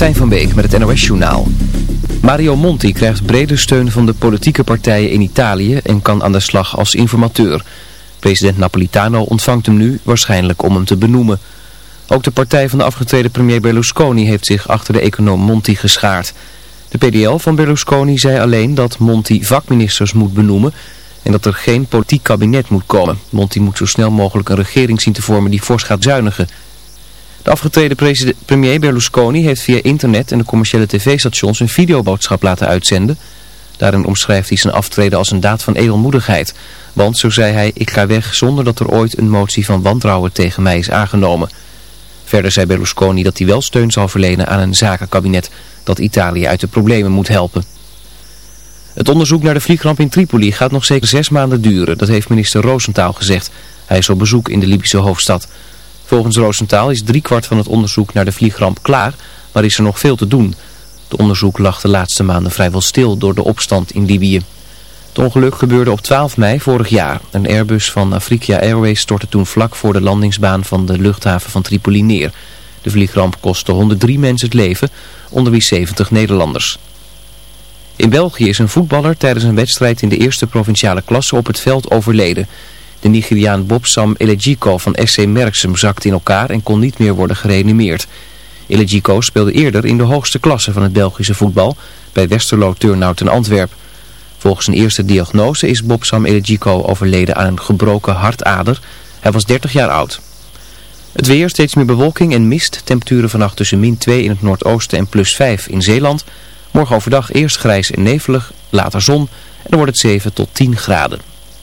Martijn van Beek met het NOS Journaal. Mario Monti krijgt brede steun van de politieke partijen in Italië en kan aan de slag als informateur. President Napolitano ontvangt hem nu, waarschijnlijk om hem te benoemen. Ook de partij van de afgetreden premier Berlusconi heeft zich achter de econoom Monti geschaard. De PDL van Berlusconi zei alleen dat Monti vakministers moet benoemen en dat er geen politiek kabinet moet komen. Monti moet zo snel mogelijk een regering zien te vormen die fors gaat zuinigen. De afgetreden premier Berlusconi heeft via internet en de commerciële tv-stations een videoboodschap laten uitzenden. Daarin omschrijft hij zijn aftreden als een daad van edelmoedigheid. Want, zo zei hij, ik ga weg zonder dat er ooit een motie van wantrouwen tegen mij is aangenomen. Verder zei Berlusconi dat hij wel steun zal verlenen aan een zakenkabinet dat Italië uit de problemen moet helpen. Het onderzoek naar de vliegramp in Tripoli gaat nog zeker zes maanden duren, dat heeft minister Roosentaal gezegd. Hij is op bezoek in de Libische hoofdstad. Volgens Roosentaal is driekwart van het onderzoek naar de vliegramp klaar, maar is er nog veel te doen. Het onderzoek lag de laatste maanden vrijwel stil door de opstand in Libië. Het ongeluk gebeurde op 12 mei vorig jaar. Een Airbus van Afrika Airways stortte toen vlak voor de landingsbaan van de luchthaven van Tripoli neer. De vliegramp kostte 103 mensen het leven, onder wie 70 Nederlanders. In België is een voetballer tijdens een wedstrijd in de eerste provinciale klasse op het veld overleden. De Nigeriaan Bobsam Elejiko van SC Merksem zakte in elkaar en kon niet meer worden gereanimeerd. Elejiko speelde eerder in de hoogste klasse van het Belgische voetbal bij Westerlo Turnhout in Antwerp. Volgens een eerste diagnose is Bobsam Elejiko overleden aan een gebroken hartader. Hij was 30 jaar oud. Het weer, steeds meer bewolking en mist. Temperaturen vannacht tussen min 2 in het noordoosten en plus 5 in Zeeland. Morgen overdag eerst grijs en nevelig, later zon en dan wordt het 7 tot 10 graden.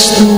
eres.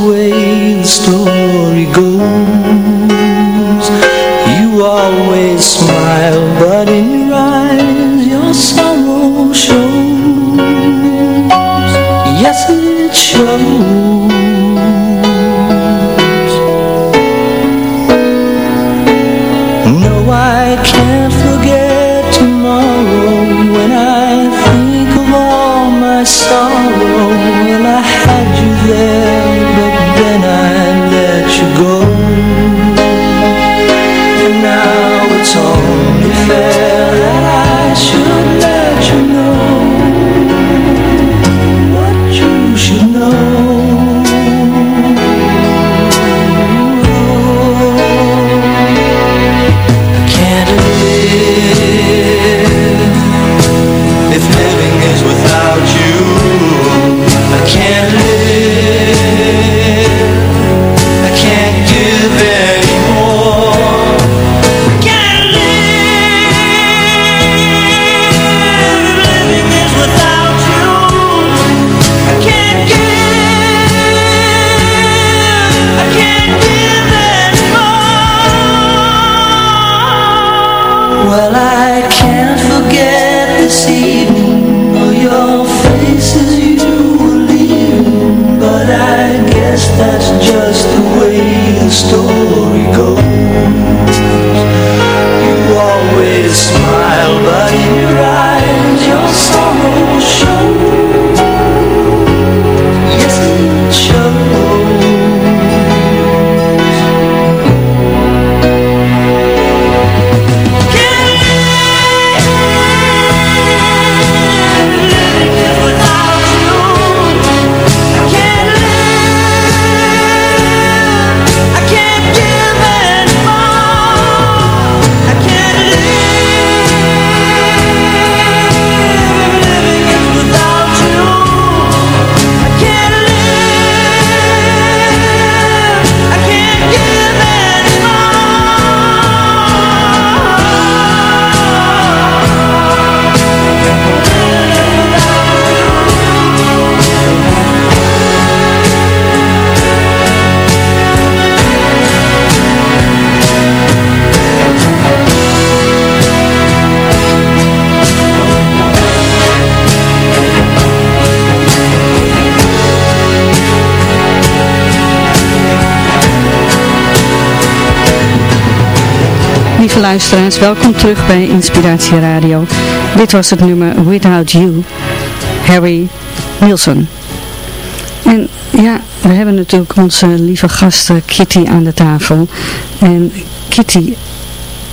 Luisteraars, welkom terug bij Inspiratie Radio. Dit was het nummer Without You, Harry Nilsson. En ja, we hebben natuurlijk onze lieve gast Kitty aan de tafel. En Kitty,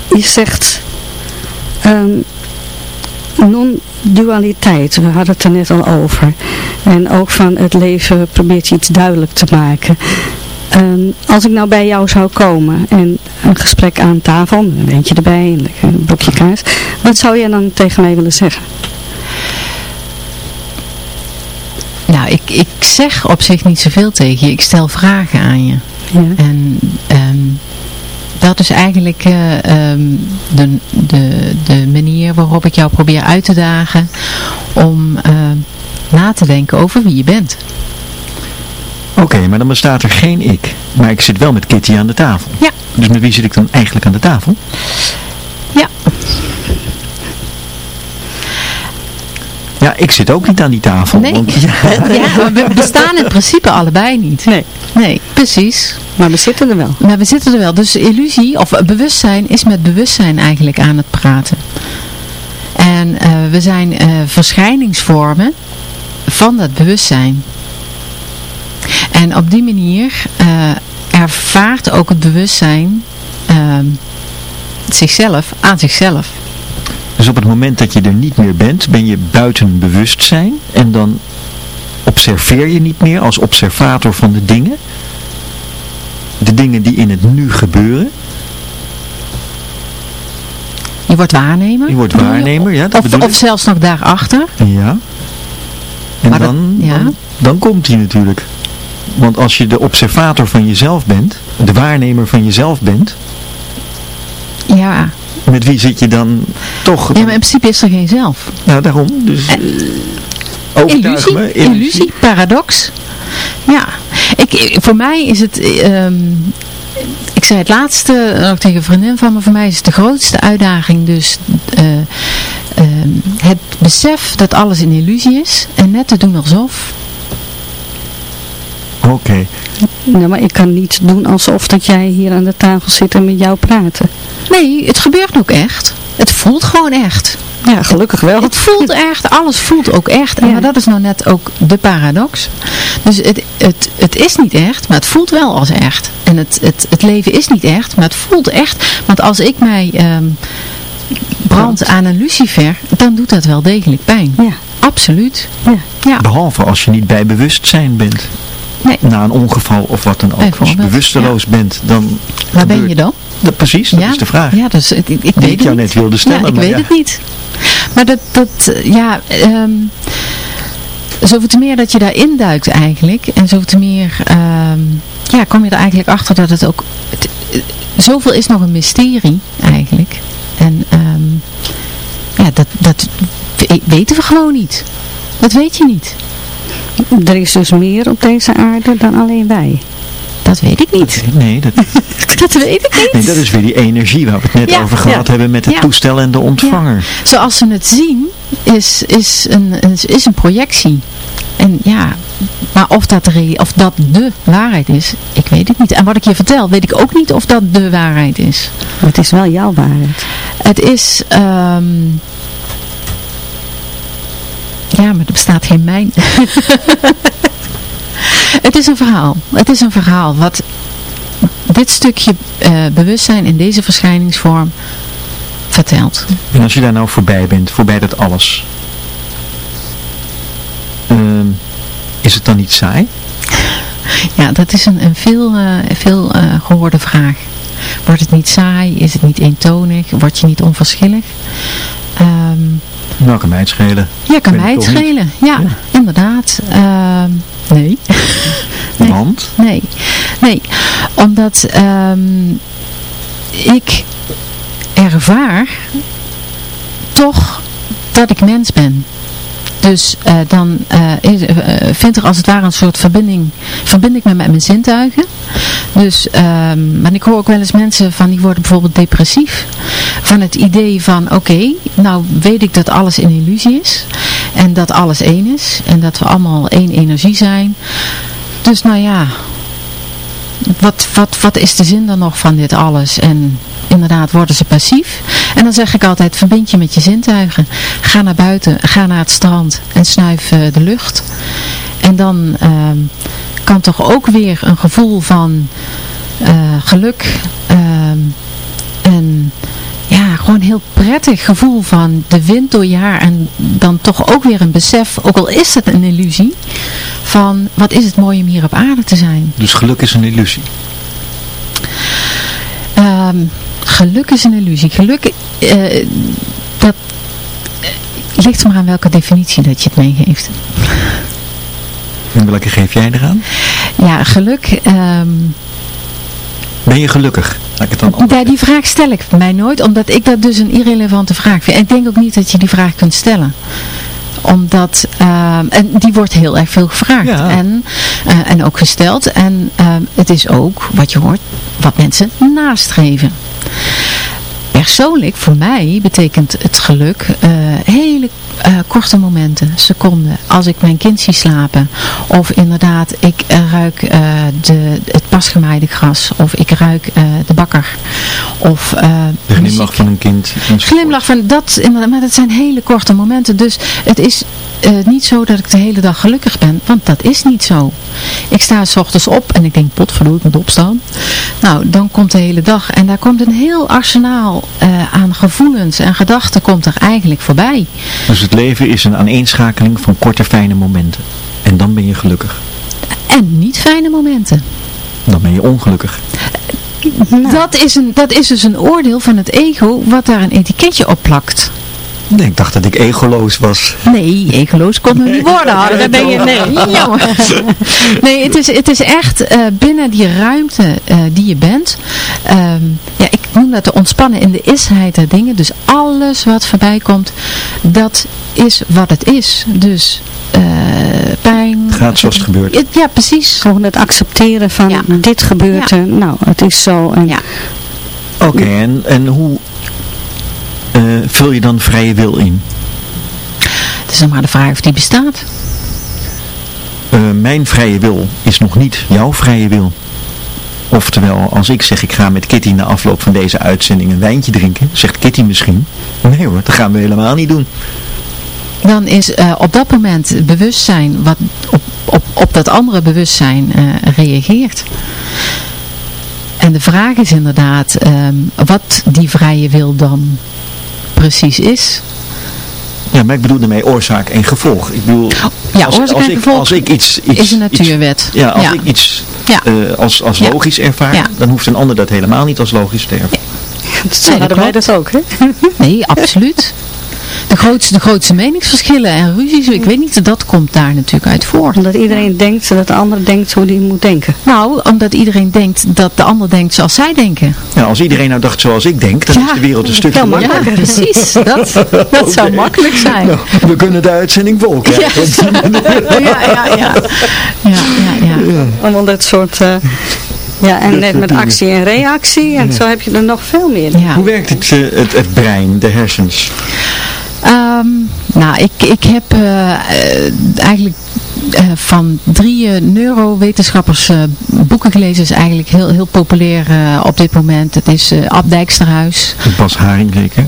je zegt um, non-dualiteit, we hadden het er net al over. En ook van het leven probeert je iets duidelijk te maken. Ehm, als ik nou bij jou zou komen en een gesprek aan tafel, een wijntje erbij, een blokje kaas, wat zou jij dan tegen mij willen zeggen? Nou, ik, ik zeg op zich niet zoveel tegen je. Ik stel vragen aan je. Ja. En um, dat is eigenlijk uh, um, de, de, de manier waarop ik jou probeer uit te dagen om uh, na te denken over wie je bent. Oké, maar dan bestaat er geen ik. Maar ik zit wel met Kitty aan de tafel. Ja. Dus met wie zit ik dan eigenlijk aan de tafel? Ja. Ja, ik zit ook niet aan die tafel. Nee, want, ja. ja, we bestaan in principe allebei niet. Nee. Nee, precies. Maar we zitten er wel. Maar we zitten er wel. Dus illusie, of bewustzijn, is met bewustzijn eigenlijk aan het praten. En uh, we zijn uh, verschijningsvormen van dat bewustzijn. En op die manier uh, ervaart ook het bewustzijn zichzelf aan zichzelf. Dus op het moment dat je er niet meer bent, ben je buiten bewustzijn en dan observeer je niet meer als observator van de dingen. De dingen die in het nu gebeuren. Je wordt waarnemer. Je wordt waarnemer, ja. Dat of, of zelfs nog daarachter. Ja. En maar dan, dat, ja. dan, dan komt hij natuurlijk. Want als je de observator van jezelf bent, de waarnemer van jezelf bent. Ja. Met wie zit je dan toch? Ja, maar in principe is er geen zelf. Nou, daarom. Dus, en, illusie, me, illusie, illusie, paradox. Ja, ik, voor mij is het, um, ik zei het laatste ook tegen een vriendin van me, voor mij is het de grootste uitdaging dus uh, uh, het besef dat alles een illusie is en net te doen alsof. Oké. Okay. Nou, maar ik kan niet doen alsof dat jij hier aan de tafel zit en met jou praten. Nee, het gebeurt ook echt. Het voelt gewoon echt. Ja, gelukkig wel. Het voelt echt, alles voelt ook echt. En ja. Maar dat is nou net ook de paradox. Dus het, het, het is niet echt, maar het voelt wel als echt. En het, het, het leven is niet echt, maar het voelt echt. Want als ik mij um, brand aan een lucifer, dan doet dat wel degelijk pijn. Ja. Absoluut. Ja. ja. Behalve als je niet bij bewustzijn bent. Nee. Na een ongeval of wat dan ook. Als je bewusteloos ja. bent, dan... Waar ben je dan? Dat, precies, dat ja, is de vraag. Ja, dus ik, weet ik jou niet. net wilde stellen. Ja, ik maar weet het niet. Maar dat, dat ja, um, zoveel te meer dat je daarin duikt eigenlijk. En zoveel te meer, um, ja, kom je er eigenlijk achter dat het ook, het, zoveel is nog een mysterie eigenlijk. En um, ja, dat, dat weten we gewoon niet. Dat weet je niet. Er is dus meer op deze aarde dan alleen wij. Dat weet ik niet. Dat, nee, dat, dat weet ik niet. Nee, dat is weer die energie waar we het net ja, over gehad ja. hebben met het ja. toestel en de ontvanger. Zoals ze het zien, is, is, een, is een projectie. En ja, maar of dat, de, of dat de waarheid is, ik weet het niet. En wat ik je vertel, weet ik ook niet of dat de waarheid is. Maar het is wel jouw waarheid. Het is... Um, ja, maar er bestaat geen mijn. het is een verhaal. Het is een verhaal wat dit stukje uh, bewustzijn in deze verschijningsvorm vertelt. En als je daar nou voorbij bent, voorbij dat alles, uh, is het dan niet saai? Ja, dat is een, een veel, uh, veel uh, gehoorde vraag. Wordt het niet saai? Is het niet eentonig? Word je niet onverschillig? Um, nou, kan mij het schelen. Ja, kan mij het schelen. Ja, ja, inderdaad. Uh, nee. nee. Want? Nee. Nee, omdat um, ik ervaar toch dat ik mens ben. Dus uh, dan uh, vindt er als het ware een soort verbinding, verbind ik me met mijn zintuigen. Dus, um, maar ik hoor ook wel eens mensen van die worden bijvoorbeeld depressief. Van het idee van, oké, nou weet ik dat alles een illusie is. En dat alles één is. En dat we allemaal één energie zijn. Dus nou ja, wat, wat, wat is de zin dan nog van dit alles? En inderdaad worden ze passief. En dan zeg ik altijd, verbind je met je zintuigen. Ga naar buiten, ga naar het strand en snuif uh, de lucht. En dan ehm, kan toch ook weer een gevoel van uh, geluk ehm, gewoon een heel prettig gevoel van de wind door je haar en dan toch ook weer een besef, ook al is het een illusie, van wat is het mooi om hier op aarde te zijn. Dus geluk is een illusie? Um, geluk is een illusie. Geluk, uh, dat uh, ligt maar aan welke definitie dat je het meegeeft. En welke geef jij eraan? Ja, geluk... Um, ben je gelukkig? Laat ik het dan ja, die vraag stel ik mij nooit, omdat ik dat dus een irrelevante vraag vind. En ik denk ook niet dat je die vraag kunt stellen omdat, uh, en die wordt heel erg veel gevraagd ja. en, uh, en ook gesteld. En uh, het is ook, wat je hoort, wat mensen nastreven. Persoonlijk, voor mij, betekent het geluk uh, hele uh, korte momenten, seconden. Als ik mijn kind zie slapen. Of inderdaad, ik ruik uh, de, het pasgemaaide gras. Of ik ruik de bakker. Of de glimlach van een kind. Glimlach van, dat, maar dat zijn hele korte momenten. Dus het is niet zo dat ik de hele dag gelukkig ben. Want dat is niet zo. Ik sta s ochtends op en ik denk, potverdoe, ik moet opstaan. Nou, dan komt de hele dag. En daar komt een heel arsenaal aan gevoelens en gedachten komt er eigenlijk voorbij. Dus het leven is een aaneenschakeling van korte fijne momenten. En dan ben je gelukkig. En niet fijne momenten. Dan ben je ongelukkig. Nou. Dat, is een, dat is dus een oordeel van het ego wat daar een etiketje op plakt. Nee, ik dacht dat ik egoloos was. Nee, egoloos kon het niet worden. Hadden. Ben je, nee. Nee, het is, het is echt uh, binnen die ruimte uh, die je bent. Um, ja, ik noem dat de ontspannen in de isheid der dingen. Dus alles wat voorbij komt, dat is wat het is. Dus uh, pijn. Het gaat zoals het gebeurt. Ja, precies. Gewoon het accepteren van ja. dit gebeurt er. Nou, het is zo. En... Ja. Oké, okay, en, en hoe vul je dan vrije wil in? Het is nog maar de vraag of die bestaat. Uh, mijn vrije wil is nog niet jouw vrije wil. Oftewel, als ik zeg ik ga met Kitty na afloop van deze uitzending een wijntje drinken, zegt Kitty misschien, nee hoor, dat gaan we helemaal niet doen. Dan is uh, op dat moment bewustzijn wat op, op, op dat andere bewustzijn uh, reageert. En de vraag is inderdaad um, wat die vrije wil dan precies is. Ja, maar ik bedoel daarmee oorzaak en gevolg. Ik bedoel, ja, als, oorzaak als, en ik, gevolg als ik iets, iets is een natuurwet. Iets, ja, als ja. ik iets ja. uh, als, als logisch ja. ervaar, ja. dan hoeft een ander dat helemaal niet als logisch te ervaren. Dat nee, dat wij dat ook, hè? Nee, absoluut. De grootste, de grootste meningsverschillen en ruzies, ik weet niet, dat komt daar natuurlijk uit voor. Omdat iedereen denkt dat de ander denkt hoe die moet denken. Nou, omdat iedereen denkt dat de ander denkt zoals zij denken. Ja, als iedereen nou dacht zoals ik denk, dan ja, is de wereld een stuk makkelijker. Ja, precies. Dat, dat okay. zou makkelijk zijn. Nou, we kunnen de uitzending vol krijgen. Ja, ja, ja. ja. ja, ja, ja. ja. Allemaal dat soort... Uh, ja, en net met actie en reactie. En ja. zo heb je er nog veel meer. Ja. Hoe werkt het, uh, het, het brein, de hersens? Um, nou, ik, ik heb uh, eigenlijk uh, van drie neurowetenschappers boeken gelezen. is eigenlijk heel, heel populair op dit moment. Het is Ab Dijksterhuis. Bas Haring zeker?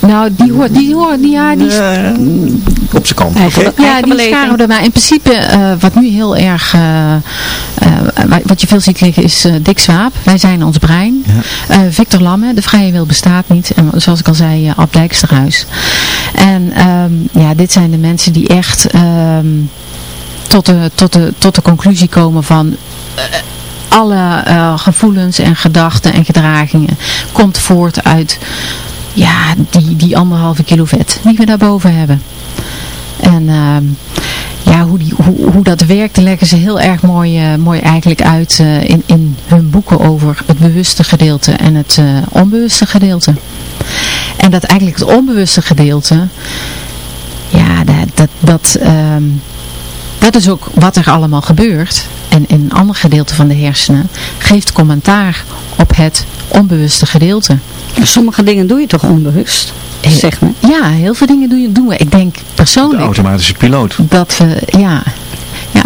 Nou, die hoort, die hoort, die, ja, die uh, op zijn kant. Eigen, okay. Ja, die scharen er maar. In principe, uh, wat nu heel erg, uh, wat je veel ziet liggen, is Dick Swaap. Wij zijn ons brein. Ja. Victor Lamme, de vrije wil bestaat niet. En zoals ik al zei, Ab Dijksterhuis. En um, ja, dit zijn de mensen die echt um, tot, de, tot, de, tot de conclusie komen van alle uh, gevoelens en gedachten en gedragingen komt voort uit ja, die, die anderhalve kilo vet die we daarboven hebben. En uh, ja, hoe, die, hoe, hoe dat werkt leggen ze heel erg mooi, uh, mooi eigenlijk uit uh, in, in hun boeken over het bewuste gedeelte en het onbewuste gedeelte. En dat eigenlijk het onbewuste gedeelte, ja, dat, dat, dat, um, dat is ook wat er allemaal gebeurt. En in een ander gedeelte van de hersenen geeft commentaar op het onbewuste gedeelte. Sommige dingen doe je toch onbewust? Zeg maar. Ja, heel veel dingen doen, doen we. Ik denk persoonlijk... De automatische piloot. Dat we, ja, ja.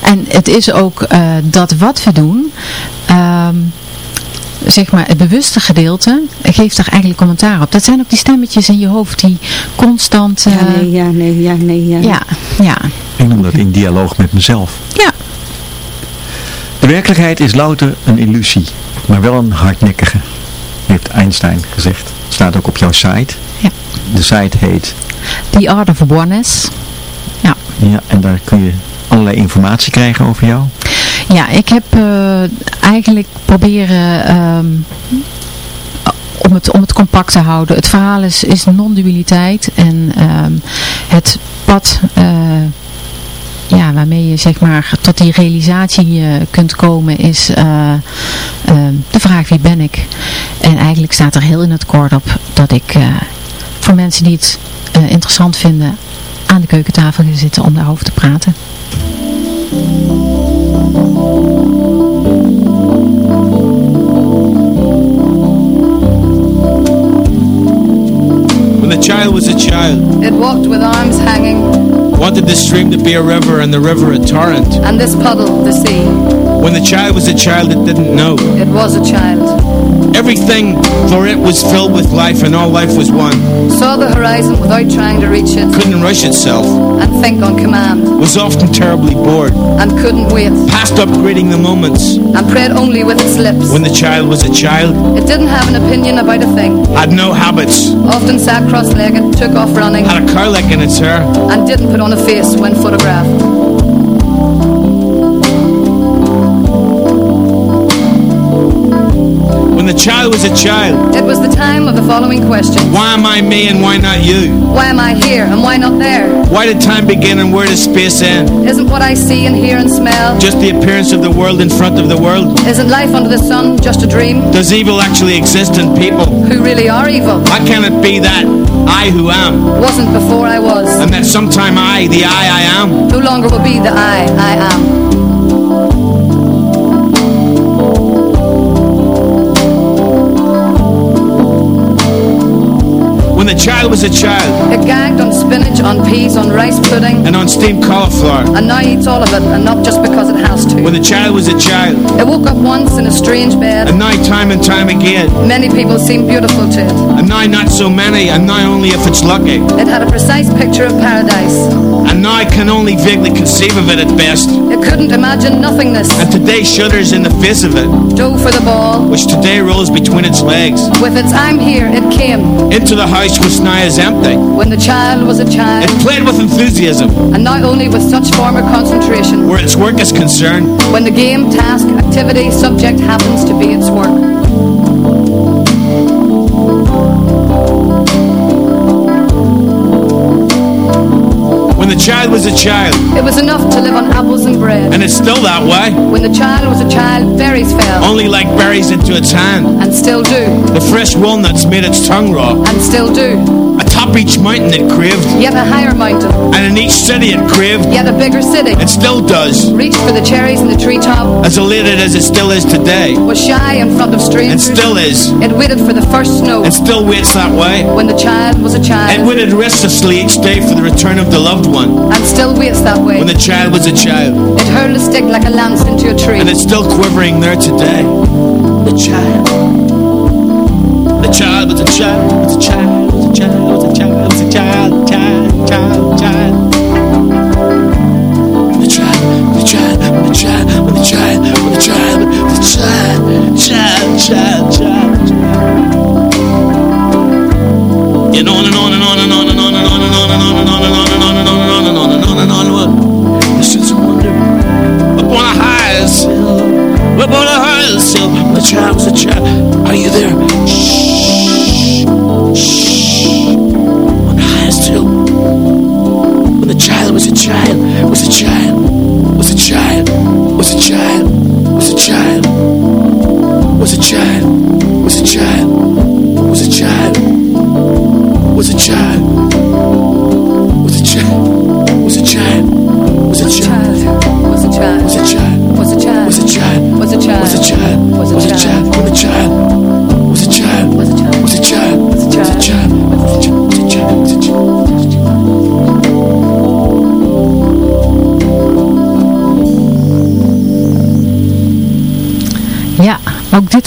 En het is ook dat wat we doen, ehm, zeg maar, het bewuste gedeelte geeft daar eigenlijk commentaar op. Dat zijn ook die stemmetjes in je hoofd die constant... ja, nee, ja, nee, ja, nee, ja. Ja, ja. Ik noem dat in dialoog met mezelf. Ja. De werkelijkheid is louter een illusie, maar wel een hardnekkige, heeft Einstein gezegd. Staat ook op jouw site. Ja. De site heet... The Art of Oneness. Ja. Ja, en daar kun je allerlei informatie krijgen over jou. Ja, ik heb uh, eigenlijk proberen... Ehm, om het, om het compact te houden. Het verhaal is, is non-dualiteit en um, het pad uh, ja, waarmee je zeg maar tot die realisatie uh, kunt komen is uh, de vraag wie ben ik. En eigenlijk staat er heel in het kort op dat ik voor mensen die het interessant vinden aan de keukentafel ga zitten om daarover te praten. When the child was a child, it walked with arms hanging wanted this stream to be a river and the river a torrent. And this puddle the sea. When the child was a child it didn't know. It was a child. Everything for it was filled with life and all life was one. Saw the horizon without trying to reach it. Couldn't rush itself. And think on command. Was often terribly bored. And couldn't wait. Passed upgrading the moments. And prayed only with its lips. When the child was a child. It didn't have an opinion about a thing. Had no habits. Often sat cross-legged, took off running. Had a cowlick in its hair. And didn't put on a face when photographed. Child was a child. It was the time of the following question. Why am I me and why not you? Why am I here and why not there? Why did time begin and where does space end? Isn't what I see and hear and smell just the appearance of the world in front of the world? Isn't life under the sun just a dream? Does evil actually exist in people? Who really are evil? Why can't it be that I who am wasn't before I was? And that sometime I, the I I am, no longer will be the I I am. Child was a child. It gagged on spinach, on peas, on rice pudding. And on steamed cauliflower. And now eats all of it, and not just because it has to. When the child was a child. It woke up once in a strange bed. And now time and time again. Many people seem beautiful to it. And now not so many, and now only if it's lucky. It had a precise picture of paradise. And now I can only vaguely conceive of it at best. It couldn't imagine nothingness. And today shudders in the face of it. Dough for the ball. Which today rolls between its legs. With its I'm here, it came. Into the house which now is empty. When the child was a child. It played with enthusiasm. And not only with such former concentration. Where its work is concerned. When the game, task, activity, subject happens to be its work. Child was a child. It was enough to live on apples and bread. And it's still that way. When the child was a child, berries fell. Only like berries into its hand. And still do. The fresh walnuts made its tongue raw. And still do. Atop each mountain it craved. Yet a higher mountain. And in each city it craved. Yet a bigger city. It still does. Reached for the cherries in the treetop. As elated as it still is today. Was shy in front of strangers. And still is. It waited for the first snow. It still waits that way. When the child was a child. It waited restlessly each day for the return of the loved one. And still waits that way. When the child was a child. It hurled a stick like a lance into a tree. And it's still quivering there today. The child. The child was a child, was a child, was a child, was a child, was a child, child, child, child. The child, the child, the child, the child, the child, the child, child, child, child, The child was a child.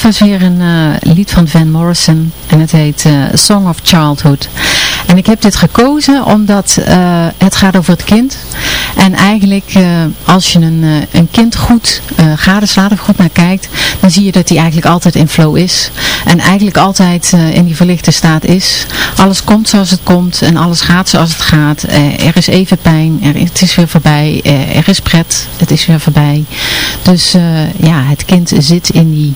Was weer een lied van Van Morrison en het heet Song of Childhood. En ik heb dit gekozen omdat het gaat over het kind. En eigenlijk als je een, een kind goed gadeslaat of goed naar kijkt, dan zie je dat hij eigenlijk altijd in flow is. En eigenlijk altijd in die verlichte staat is. Alles komt zoals het komt en alles gaat zoals het gaat. er is even pijn, er, het is weer voorbij. er is pret, het is weer voorbij. Dus ja, het kind zit in die,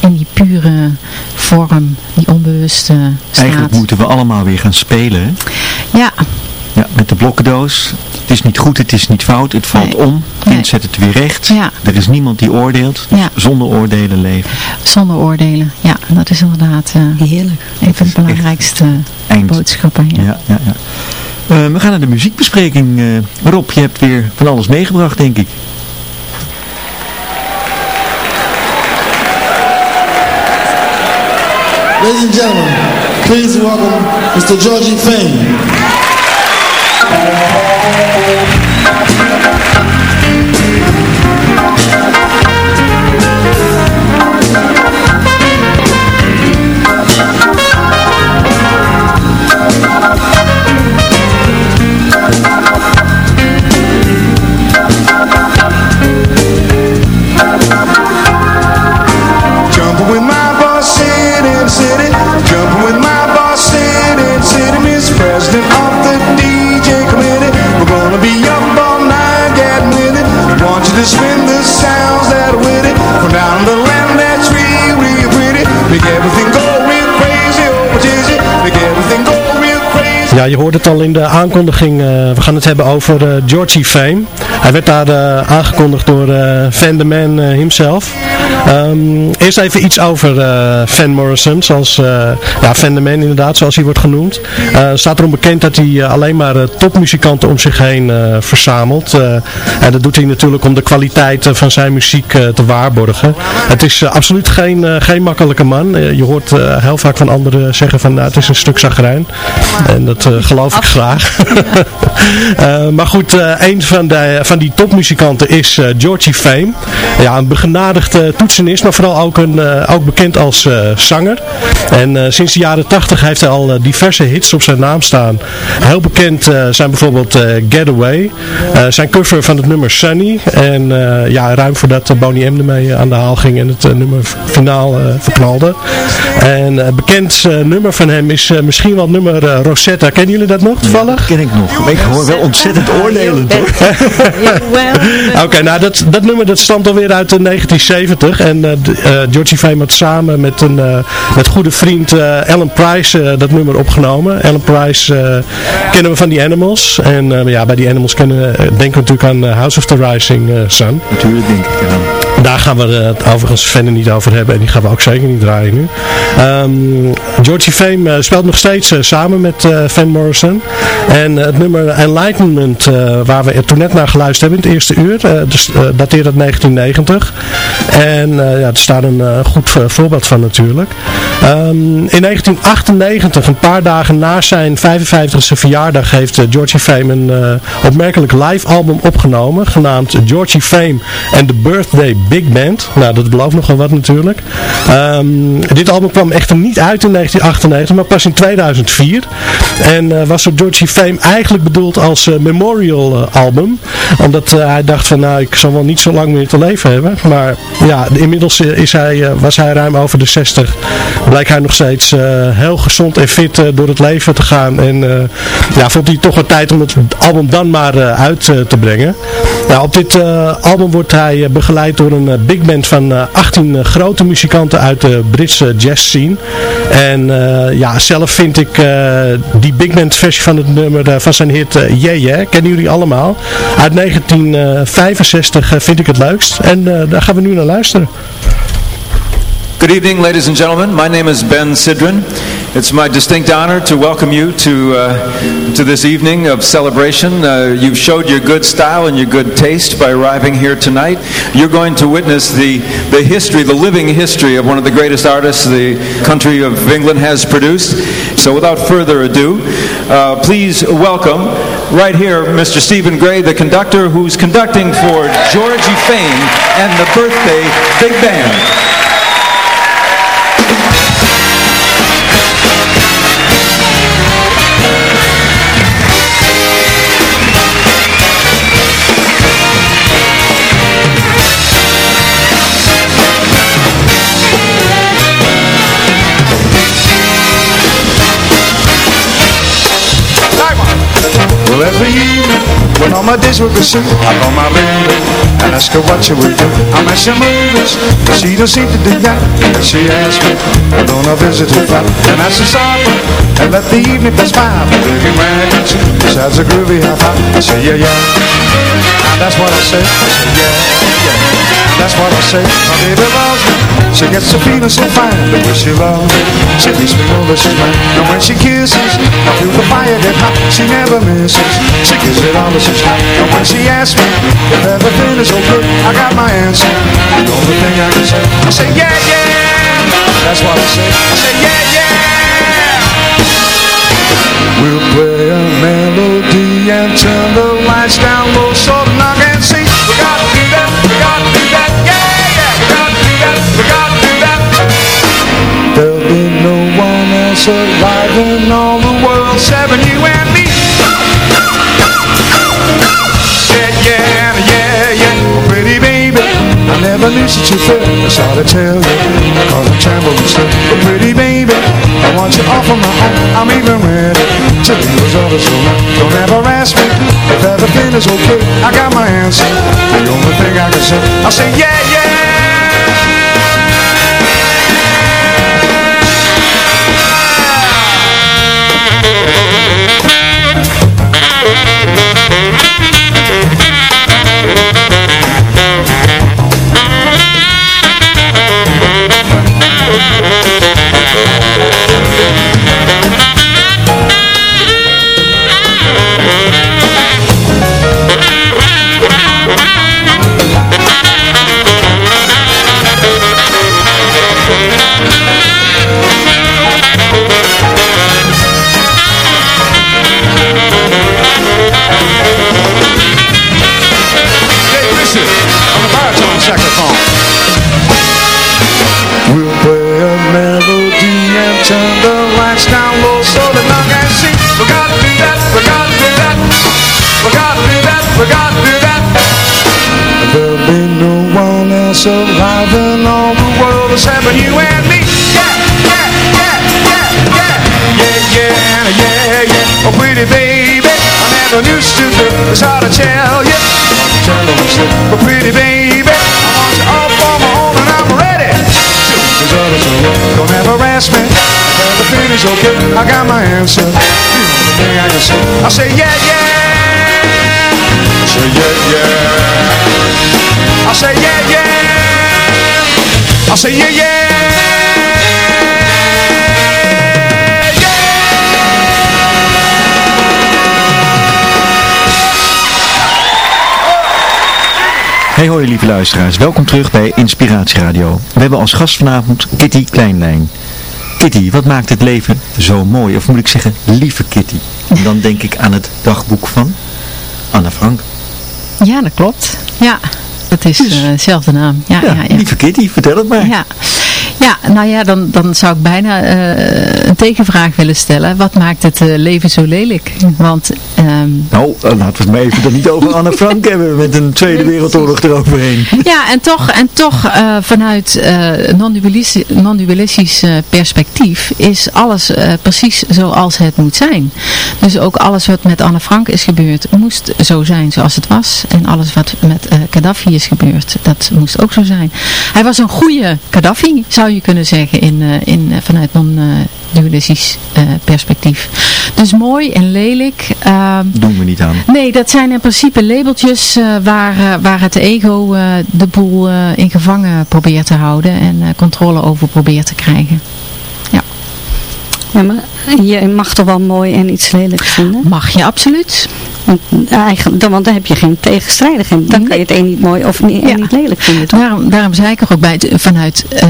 in die pure vorm, die onbewuste staat. Eigenlijk moeten we allemaal weer gaan spelen. Ja. Ja, met de blokkendoos. Het is niet goed, het is niet fout, het valt om. Nee. zet het weer recht. Ja. Er is niemand die oordeelt. Dus ja. Zonder oordelen leven. Zonder oordelen, ja. Dat is inderdaad uh, Heerlijk. even de belangrijkste boodschappen. Ja. Ja, ja, ja. Uh, we gaan naar de muziekbespreking. Uh, Rob, je hebt weer van alles meegebracht, denk ik. Ladies and gentlemen, please welcome Mr. Georgie Fame. Ja, je hoort het al in de aankondiging. Uh, we gaan het hebben over uh, Georgie Fame. Hij werd daar uh, aangekondigd door Van de Man himself. Um, eerst even iets over Van Morrison. Zoals, ja, Van de Man inderdaad, zoals hij wordt genoemd. staat erom bekend dat hij alleen maar topmuzikanten om zich heen verzamelt. en dat doet hij natuurlijk om de kwaliteit van zijn muziek te waarborgen. Het is absoluut geen, geen makkelijke man. je hoort heel vaak van anderen zeggen van nou, het is een stuk zagrijn. En dat uh, geloof ik graag. uh, maar goed, uh, een van, de, van die topmuzikanten is Georgie Fame. Ja, een begenadigde toetsenist, maar vooral ook, een, ook bekend als zanger. En sinds de jaren 80 heeft hij al diverse hits op zijn naam staan. Heel bekend zijn bijvoorbeeld Getaway. zijn cover van het nummer Sunny. En ja, ruim voordat Boney M ermee aan de haal ging en het nummer finaal verknalde. En bekend nummer van hem is misschien wel het nummer Rosetta Kennen jullie dat nog toevallig? dat ken ik nog. Ik hoor wel ontzettend oordelend hoor. Oké, nou dat, dat nummer dat stamt alweer uit 1970. En uh, Georgie Fame had samen met een uh, met goede vriend Alan Price dat nummer opgenomen. Alan Price kennen we van die Animals. En ja, bij die Animals kennen, denken we natuurlijk aan House of the Rising Sun. Natuurlijk denk ik eraan. Daar gaan we het overigens verder niet over hebben. En die gaan we ook zeker niet draaien nu. Um, Georgie Fame speelt nog steeds samen met Van Morrison. En het nummer Enlightenment, uh, waar we toen net naar geluisterd hebben in het eerste uur, uh, dus, dateert uit 1990. En ja, er staat een goed voorbeeld van natuurlijk. Um, in 1998, een paar dagen na zijn 55e verjaardag, heeft Georgie Fame een opmerkelijk live album opgenomen, genaamd Georgie Fame and the Birthday Big Band. Nou, dat belooft nogal wat natuurlijk. Um, dit album kwam echter niet uit in 1998, maar pas in 2004. En uh, was door Georgie Fame eigenlijk bedoeld als uh, memorial uh, album. Omdat hij dacht van nou ik zal wel niet zo lang meer te leven hebben. Maar ja, inmiddels is hij, was hij ruim over de 60. Blijkt hij nog steeds heel gezond en fit door het leven te gaan. En ja, vond hij toch wel tijd om het album dan maar uit te brengen. Ja, op dit album wordt hij begeleid door een big band van 18 grote muzikanten uit de Britse jazz scene. En ja, zelf vind ik die big band versie van het nummer uh, van zijn hit uh, kennen jullie allemaal. Uit 1965 uh, vind ik het leukst. En daar gaan we nu naar luisteren. Good evening, ladies and gentlemen. My name is Ben Sidran. It's my distinct honor to welcome you to uh, to this evening of celebration. Uh, you've showed your good style and your good taste by arriving here tonight. You're going to witness the the history, the living history of one of the greatest artists the country of England has produced. So, without further ado, uh, please welcome right here Mr. Stephen Gray, the conductor, who's conducting for Georgie Fame and the Birthday Big Band. My days would be soon. I call my baby and ask her what she would do. I'm at some movies, but she don't seem to do that. And she asked me, I'm gonna visit her flat. And I said, sorry, and let the evening pass by. Digging wagons, besides a groovy high-five. I say, yeah, yeah. That's what I say. I say, yeah, yeah. That's what I say, my baby loves me. She gets a feeling so fine The way she loves me. She makes me that she's mine And when she kisses I feel the fire get hot. She never misses. She gives it all that she's got And when she asks me If everything is okay I got my answer. The only thing I can say. I say yeah, yeah. That's what I say. I say yeah, yeah. We'll play a melody and turn the lights down low so alive in all the world Except you and me. Yeah, yeah, yeah, yeah oh, Pretty baby. I never knew such a thing That's all I tell you. Cause I'm trembling still But pretty baby I want you all for my own I'm even ready To leave those others alone Don't ever ask me If everything is okay. I got my answer The only thing I can say I say yeah, yeah the except you and me. Yeah, yeah, yeah, yeah, yeah. Yeah, yeah, yeah, yeah. Oh, pretty baby, I never knew stupid. It's hard to tell you. Tell them oh, but pretty baby, I want you all for my own and I'm ready. Cause others are don't ever ask me everything is okay. I got my answer. You The only thing I can say, I say yeah, yeah. I say yeah, yeah. I say yeah, yeah. I say yeah, yeah. Hey hoi lieve luisteraars, welkom terug bij Inspiratie Radio. We hebben als gast vanavond Kitty Kleinlijn. Kitty, wat maakt het leven zo mooi? Of moet ik zeggen, lieve Kitty? En dan denk ik aan het dagboek van Anne Frank. Ja, dat klopt. Ja, dat is Dus- eh, dezelfde naam. Ja, ja, ja. Lieve Kitty, vertel het maar. Ja. Ja, nou ja, dan, dan zou ik bijna eh, een tegenvraag willen stellen. Wat maakt het eh, leven zo lelijk? Want ehm, Nou, eh, laten we het maar even niet over Anne Frank hebben met een Tweede Wereldoorlog eroverheen. Ja, en toch, en toch vanuit non-dualistisch perspectief is alles precies zoals het moet zijn. Dus ook alles wat met Anne Frank is gebeurd, moest zo zijn zoals het was. En alles wat met Gaddafi is gebeurd, dat moest ook zo zijn. Hij was een goede Gaddafi, zou je kunnen zeggen, in, eh, in, eh, vanuit non-dualistisch eh, perspectief. Dus mooi en lelijk. ehm, Doen we niet aan. Nee, dat zijn in principe labeltjes eh, waar, waar het ego eh, de boel eh, in gevangen probeert te houden en eh, controle over probeert te krijgen. Ja, maar je mag toch wel mooi en iets lelijk vinden? Mag je absoluut. Want, eigenlijk, dan, want dan heb je geen tegenstrijdigheid. Dan kan je het een niet mooi of niet, en Ja. niet lelijk vinden. toch? Daarom, daarom zei ik er ook bij, vanuit eh,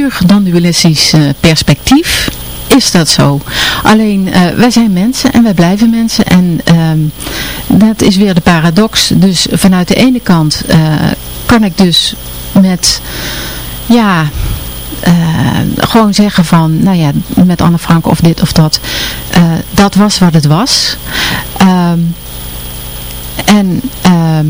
puur non-dualistisch eh, perspectief is dat zo. Alleen, eh, wij zijn mensen en wij blijven mensen en ehm, dat is weer de paradox. Dus vanuit de ene kant eh, kan ik dus met, ja, gewoon zeggen van, nou ja, met Anne Frank of dit of dat, dat was wat het was. Ehm, en ehm,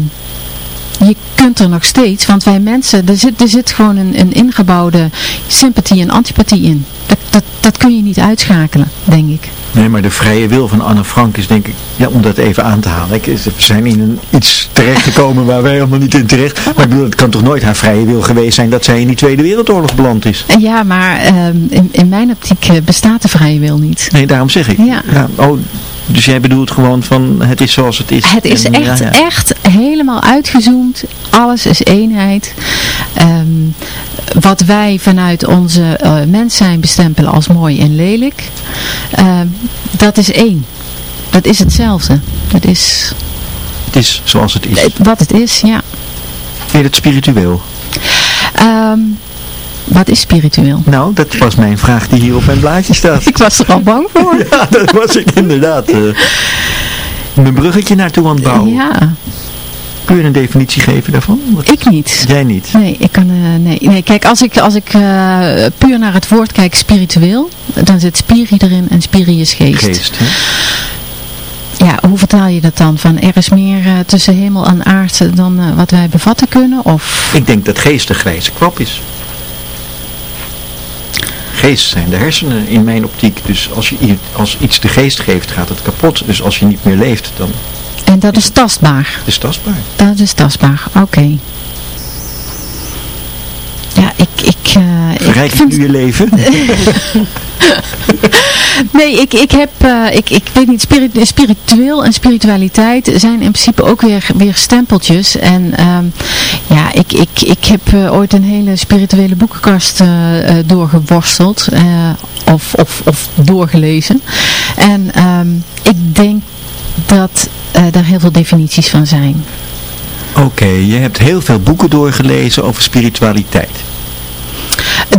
je kunt er nog steeds, want wij mensen, er zit, er zit gewoon een, een ingebouwde sympathie en antipathie in. Dat, dat, dat kun je niet uitschakelen, denk ik. Nee, maar de vrije wil van Anne Frank is denk ik, ja, om dat even aan te halen. Ik, we zijn in een, iets terechtgekomen waar wij helemaal niet in terecht. Maar ik bedoel, het kan toch nooit haar vrije wil geweest zijn dat zij in die Tweede Wereldoorlog beland is? Ja, maar ehm, in, in mijn optiek eh, bestaat de vrije wil niet. Nee, daarom zeg ik. Ja. oh, dus jij bedoelt gewoon van het is zoals het is. Het is En, echt, ja, ja. echt helemaal uitgezoomd. Alles is eenheid. Ehm, wat wij vanuit onze eh, mens zijn bestempelen als mooi en lelijk. ehm, dat is één. Dat is hetzelfde. Dat is Het is zoals het is. wat het is, ja. Vind je het spiritueel? Ehm, wat is spiritueel? Nou, dat was mijn vraag die hier op mijn blaadje staat. Ik was er al bang voor. Ja, dat was ik inderdaad. eh, mijn bruggetje naartoe aan het bouwen. Ja, Kun je een definitie geven daarvan? Wat- ik niet. Jij niet. Nee, ik kan, eh, nee, nee, kijk, als ik, als ik eh, puur naar het woord kijk, spiritueel, dan zit spiri erin en spiri is geest. Geest. Hè? Ja, hoe vertaal je dat dan? Van er is meer tussen hemel en aarde dan wat wij bevatten kunnen? Of Ik denk dat geest de grijze kwap is. Geest zijn de hersenen in mijn optiek. Dus als, je, als iets de geest geeft, gaat het kapot. Dus als je niet meer leeft, dan En dat is tastbaar. is het tastbaar. Dat is tastbaar, oké. Ja, ik... ik, eh, ik vind, nu je leven? Nee, ik, ik heb, eh, ik, ik weet niet, spirit, spiritueel en spiritualiteit zijn in principe ook weer, weer stempeltjes. En ehm, ja, ik, ik, ik heb eh, ooit een hele spirituele boekenkast eh, eh, doorgeworsteld. of, of, of doorgelezen. En ehm, ik denk dat daar heel veel definities van zijn. Oké, je hebt heel veel boeken doorgelezen over spiritualiteit.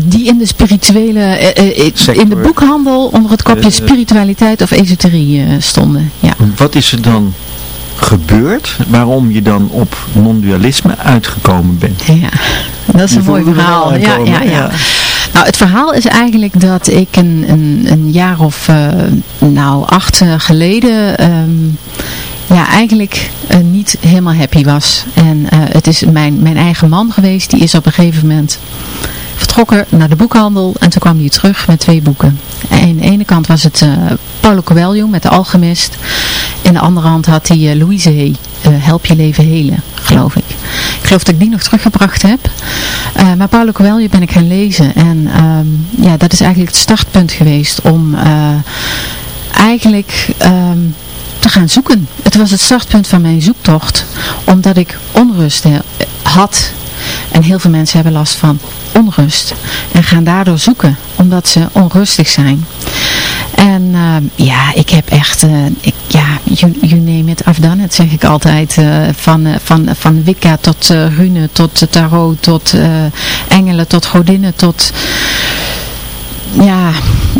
Die in de spirituele, in de boekhandel onder het kopje spiritualiteit of esoterie stonden. Ja. Wat is er dan gebeurd waarom je dan op non-dualisme uitgekomen bent? Ja, dat is een mooi verhaal. al Ja, ja, ja. Nou, het verhaal is eigenlijk dat ik een, een, een jaar of eh, nou, acht eh, geleden ehm, ja, eigenlijk eh, niet helemaal happy was. En het is mijn, mijn eigen man geweest, die is op een gegeven moment vertrokken naar de boekhandel en toen kwam hij terug met twee boeken. En aan de ene kant was het eh, Paulo Coelho met de Alchemist. In de andere hand had hij eh, Louise Hay, eh, Help je leven helen, geloof ik. Ik geloof dat ik die nog teruggebracht heb. Maar Paulo Coelho ben ik gaan lezen en ehm, ja, dat is eigenlijk het startpunt geweest om eigenlijk ehm, te gaan zoeken. Het was het startpunt van mijn zoektocht, omdat ik onrust had. En heel veel mensen hebben last van onrust en gaan daardoor zoeken, omdat ze onrustig zijn. En ehm, ja, ik heb echt, eh, ik, ja, you, you name it, I've done zeg ik altijd. eh, van, eh, van, van Wicca tot rune, tot tarot, tot engelen, tot godinnen, tot... Ja,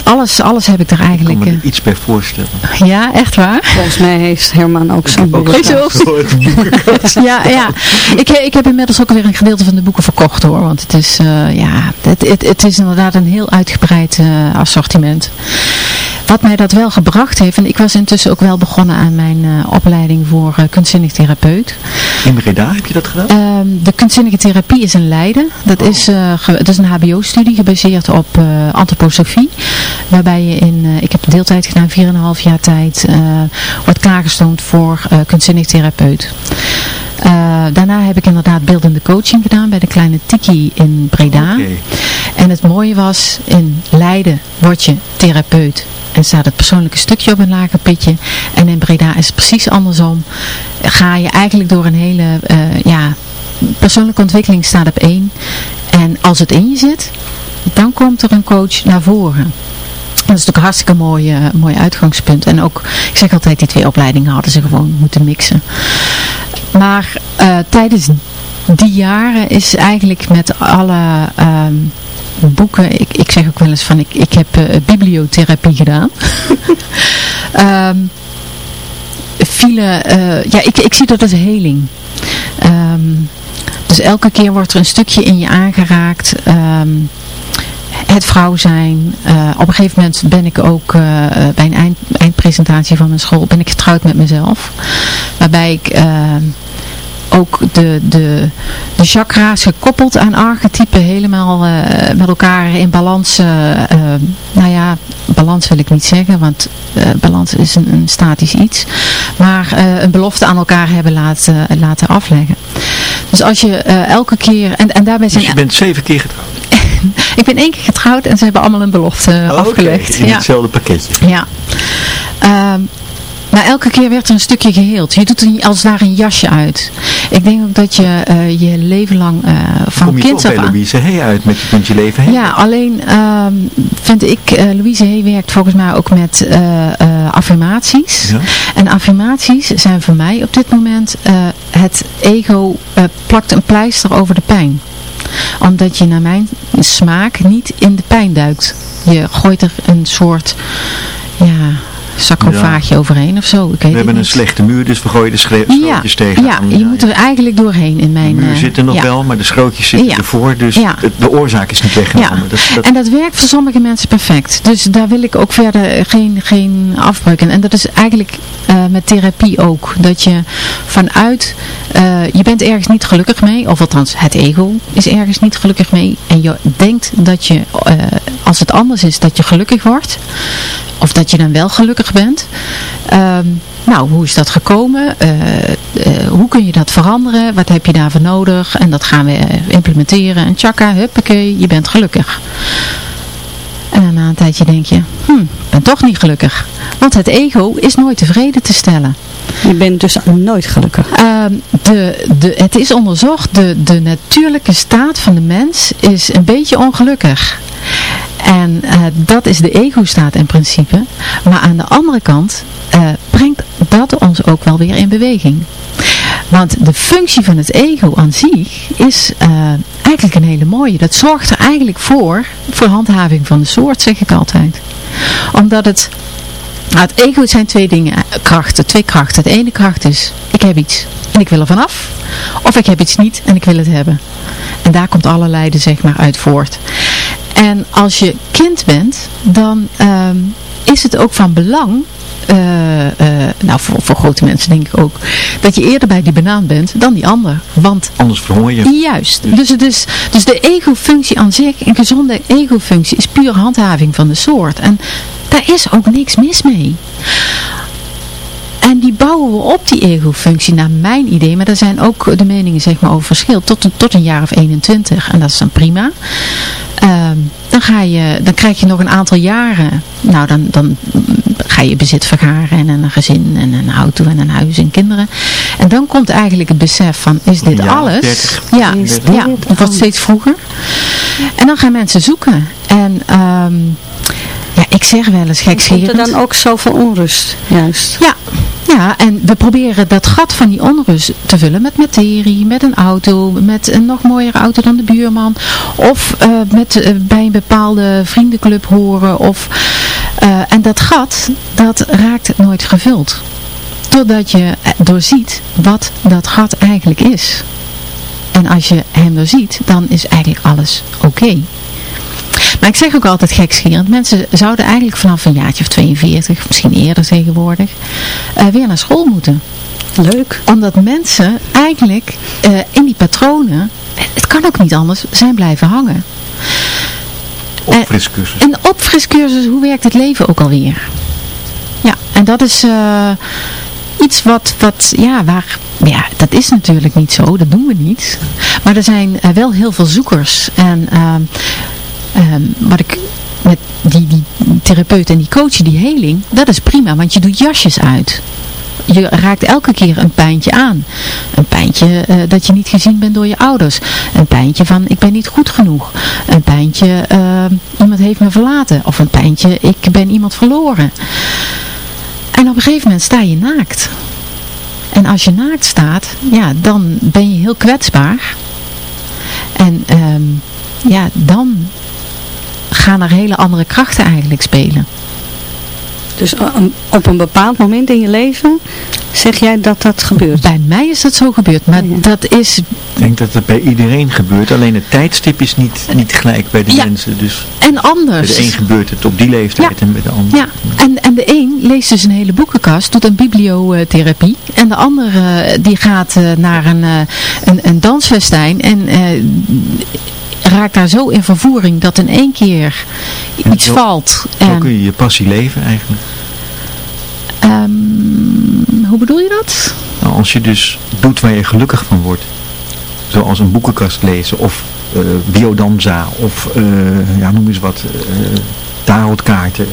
alles, alles heb ik er Ik kan eigenlijk... me er eh, iets bij voorstellen. ja, echt waar? Volgens mij heeft Herman ook zo'n boek. Weet je wel? ja, ja. Ik, ik heb inmiddels ook weer een gedeelte van de boeken verkocht hoor. Want het is, eh, ja, het, het, het is inderdaad een heel uitgebreid eh, assortiment. Wat mij dat wel gebracht heeft, en ik was intussen ook wel begonnen aan mijn eh, opleiding voor eh, kunstzinnig therapeut. In Breda heb je dat gedaan? Ehm, de kunstzinnige therapie is in Leiden. Dat is, eh, ge- dat is een hbo-studie gebaseerd op eh, antroposofie. Waarbij je in, eh, ik heb deeltijd gedaan, 4,5 jaar tijd, eh, wordt klaargestoomd voor eh kunstzinnig therapeut. Daarna heb ik inderdaad beeldende coaching gedaan bij de kleine Tiki in Breda. En het mooie was, in Leiden word je therapeut. En staat het persoonlijke stukje op een lager pitje. En in Breda is het precies andersom. Ga je eigenlijk door een hele, ja, persoonlijke ontwikkeling staat op één. En als het in je zit, dan komt er een coach naar voren. Dat is natuurlijk een hartstikke mooi, mooi uitgangspunt. En ook, ik zeg altijd, die twee opleidingen hadden ze gewoon moeten mixen. Maar eh, tijdens die jaren is eigenlijk met alle ehm, boeken, ik, ik zeg ook wel eens van, ik, ik heb eh, bibliotherapie gedaan. Ehm vielen, ja, ik, ik zie dat als heling. Ehm, dus elke keer wordt er een stukje in je aangeraakt. Het vrouw zijn. Eh, op een gegeven moment ben ik ook eh, eh, bij een eind, eindpresentatie van mijn school ben ik getrouwd met mezelf. Waarbij ik ook de, de, de chakra's gekoppeld aan archetypen helemaal met elkaar in balans, nou ja, balans wil ik niet zeggen, want balans is een, een, statisch iets, maar een belofte aan elkaar hebben laten, laten afleggen. Dus als je elke keer, en, en daarbij zijn... Dus je bent zeven keer getrouwd? Ik ben één keer getrouwd en ze hebben allemaal een belofte oh, afgelegd. in hetzelfde pakketje. Ja. Um, nou, elke keer werd er een stukje geheeld. Je doet er als daar een jasje uit. Ik denk ook dat je uh, je leven lang uh, van Kom je kind af aan... Louise Hay uit met je kunt je leven heen. Ja, alleen um, vind ik, Louise Hay werkt volgens mij ook met affirmaties. Ja. En affirmaties zijn voor mij op dit moment het ego plakt een pleister over de pijn omdat je naar mijn smaak niet in de pijn duikt. Je gooit er een soort ja, sarcofaagje ja. overheen of zo. Ik we hebben een slechte muur, dus we gooien de schrootjes ja, tegen. Ja, je moet er eigenlijk doorheen in mijn... De muur uh, zit er nog ja. wel, maar de schrootjes zitten ervoor, dus het, de oorzaak is niet weggenomen. Dat, dat... En dat werkt voor sommige mensen perfect. Dus daar wil ik ook verder geen, geen afbreuk in. En dat is eigenlijk uh, met therapie ook. Dat je vanuit... Uh, je bent ergens niet gelukkig mee, of althans het ego is ergens niet gelukkig mee. En je denkt dat je, als het anders is, dat je gelukkig wordt. Of dat je dan wel gelukkig bent. Um, nou, hoe is dat gekomen? Uh, uh, hoe kun je dat veranderen? Wat heb je daarvoor nodig? En dat gaan we implementeren. En tjaka, huppakee, je bent gelukkig. En na een tijdje denk je, hm, ik ben toch niet gelukkig. Want het ego is nooit tevreden te stellen. Je bent dus nooit gelukkig. Uh, de, de, het is onderzocht, de, de natuurlijke staat van de mens is een beetje ongelukkig. En uh, dat is de ego-staat in principe. Maar aan de andere kant uh, brengt dat ons ook wel weer in beweging. Want de functie van het ego aan zich is uh, eigenlijk een hele mooie. Dat zorgt er eigenlijk voor, voor handhaving van de soort, zeg ik altijd. Omdat het, nou het ego zijn twee dingen, krachten, twee krachten. De ene kracht is, ik heb iets en ik wil er vanaf. Of ik heb iets niet en ik wil het hebben. En daar komt allerlei zeg maar uit voort. En als je kind bent, dan um, is het ook van belang nou voor, voor, grote mensen denk ik ook, dat je eerder bij die banaan bent dan die ander. Want, Anders verhoor je. Juist. Dus, het is, dus de ego-functie aan zich, een gezonde ego-functie, is puur handhaving van de soort. En daar is ook niks mis mee. En die bouwen we op, die ego-functie, naar mijn idee. Maar daar zijn ook de meningen zeg maar, over verschil. Tot een, tot een jaar of 21. En dat is dan prima. Um, dan, ga je, dan krijg je nog een aantal jaren. Nou, dan, dan ga je bezit vergaren. En een gezin en een auto en een huis en kinderen. En dan komt eigenlijk het besef van, is dit ja, alles? 30, ja, is ja, het wordt steeds vroeger. En dan gaan mensen zoeken. En... Um, ja, ik zeg wel eens gekscherend. Komt er dan ook zoveel onrust, juist? Ja, ja, en we proberen dat gat van die onrust te vullen met materie, met een auto, met een nog mooiere auto dan de buurman. Of uh, met, uh, bij een bepaalde vriendenclub horen. Of, uh, en dat gat, dat raakt nooit gevuld. Totdat je doorziet wat dat gat eigenlijk is. En als je hem doorziet, dan is eigenlijk alles oké. Maar ik zeg ook altijd gekscherend, mensen zouden eigenlijk vanaf een jaartje of 42, misschien eerder tegenwoordig, uh, weer naar school moeten. Leuk. Omdat mensen eigenlijk uh, in die patronen, het kan ook niet anders, zijn blijven hangen. Opfriscursus. Een opfriscursus, hoe werkt het leven ook alweer? Ja, en dat is uh, iets wat, wat, ja, waar, ja, dat is natuurlijk niet zo, dat doen we niet. Maar er zijn uh, wel heel veel zoekers en... Uh, Um, wat ik met die, die therapeut en die coach, die heling, dat is prima, want je doet jasjes uit. Je raakt elke keer een pijntje aan. Een pijntje uh, dat je niet gezien bent door je ouders. Een pijntje van ik ben niet goed genoeg. Een pijntje uh, iemand heeft me verlaten. Of een pijntje ik ben iemand verloren. En op een gegeven moment sta je naakt. En als je naakt staat, ja, dan ben je heel kwetsbaar. En um, ja, dan gaan er hele andere krachten eigenlijk spelen. Dus op een bepaald moment in je leven Zeg jij dat dat gebeurt? Bij mij is dat zo gebeurd, maar dat is... Ik denk dat het bij iedereen gebeurt, alleen het tijdstip is niet, niet gelijk bij de mensen. Dus en anders. Bij de een gebeurt het op die leeftijd en bij de ander. Ja, en, en de een leest dus een hele boekenkast, doet een bibliotherapie. En de andere die gaat uh, naar een, uh, een, een dansfestijn en... Uh, raakt daar zo in vervoering dat in één keer iets zo, valt. En... Zo kun je je passie leven eigenlijk. Um, hoe bedoel je dat? Nou, als je dus doet waar je gelukkig van wordt. Zoals een boekenkast lezen of uh, biodanza of uh, ja, noem eens wat, uh, tarotkaarten.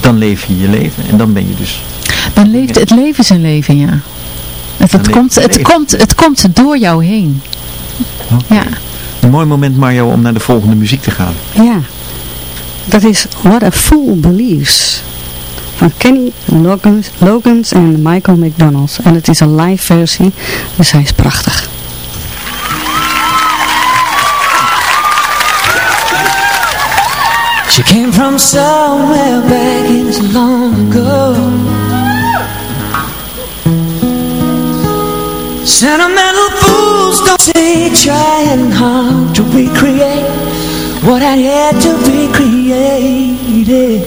dan leef je je leven en dan ben je dus... Dan leeft het leven zijn leven, ja. Het, het, komt, het, komt, het komt door jou heen. Okay. Ja. Een mooi moment Mario om naar de volgende muziek te gaan. Ja, dat is What a Fool Believes van Kenny Loggins, Logans en Michael McDonald. En het is een live versie, dus hij is prachtig. She came from somewhere back in so long ago Sentimental fools don't say trying hard to recreate What I had to be created.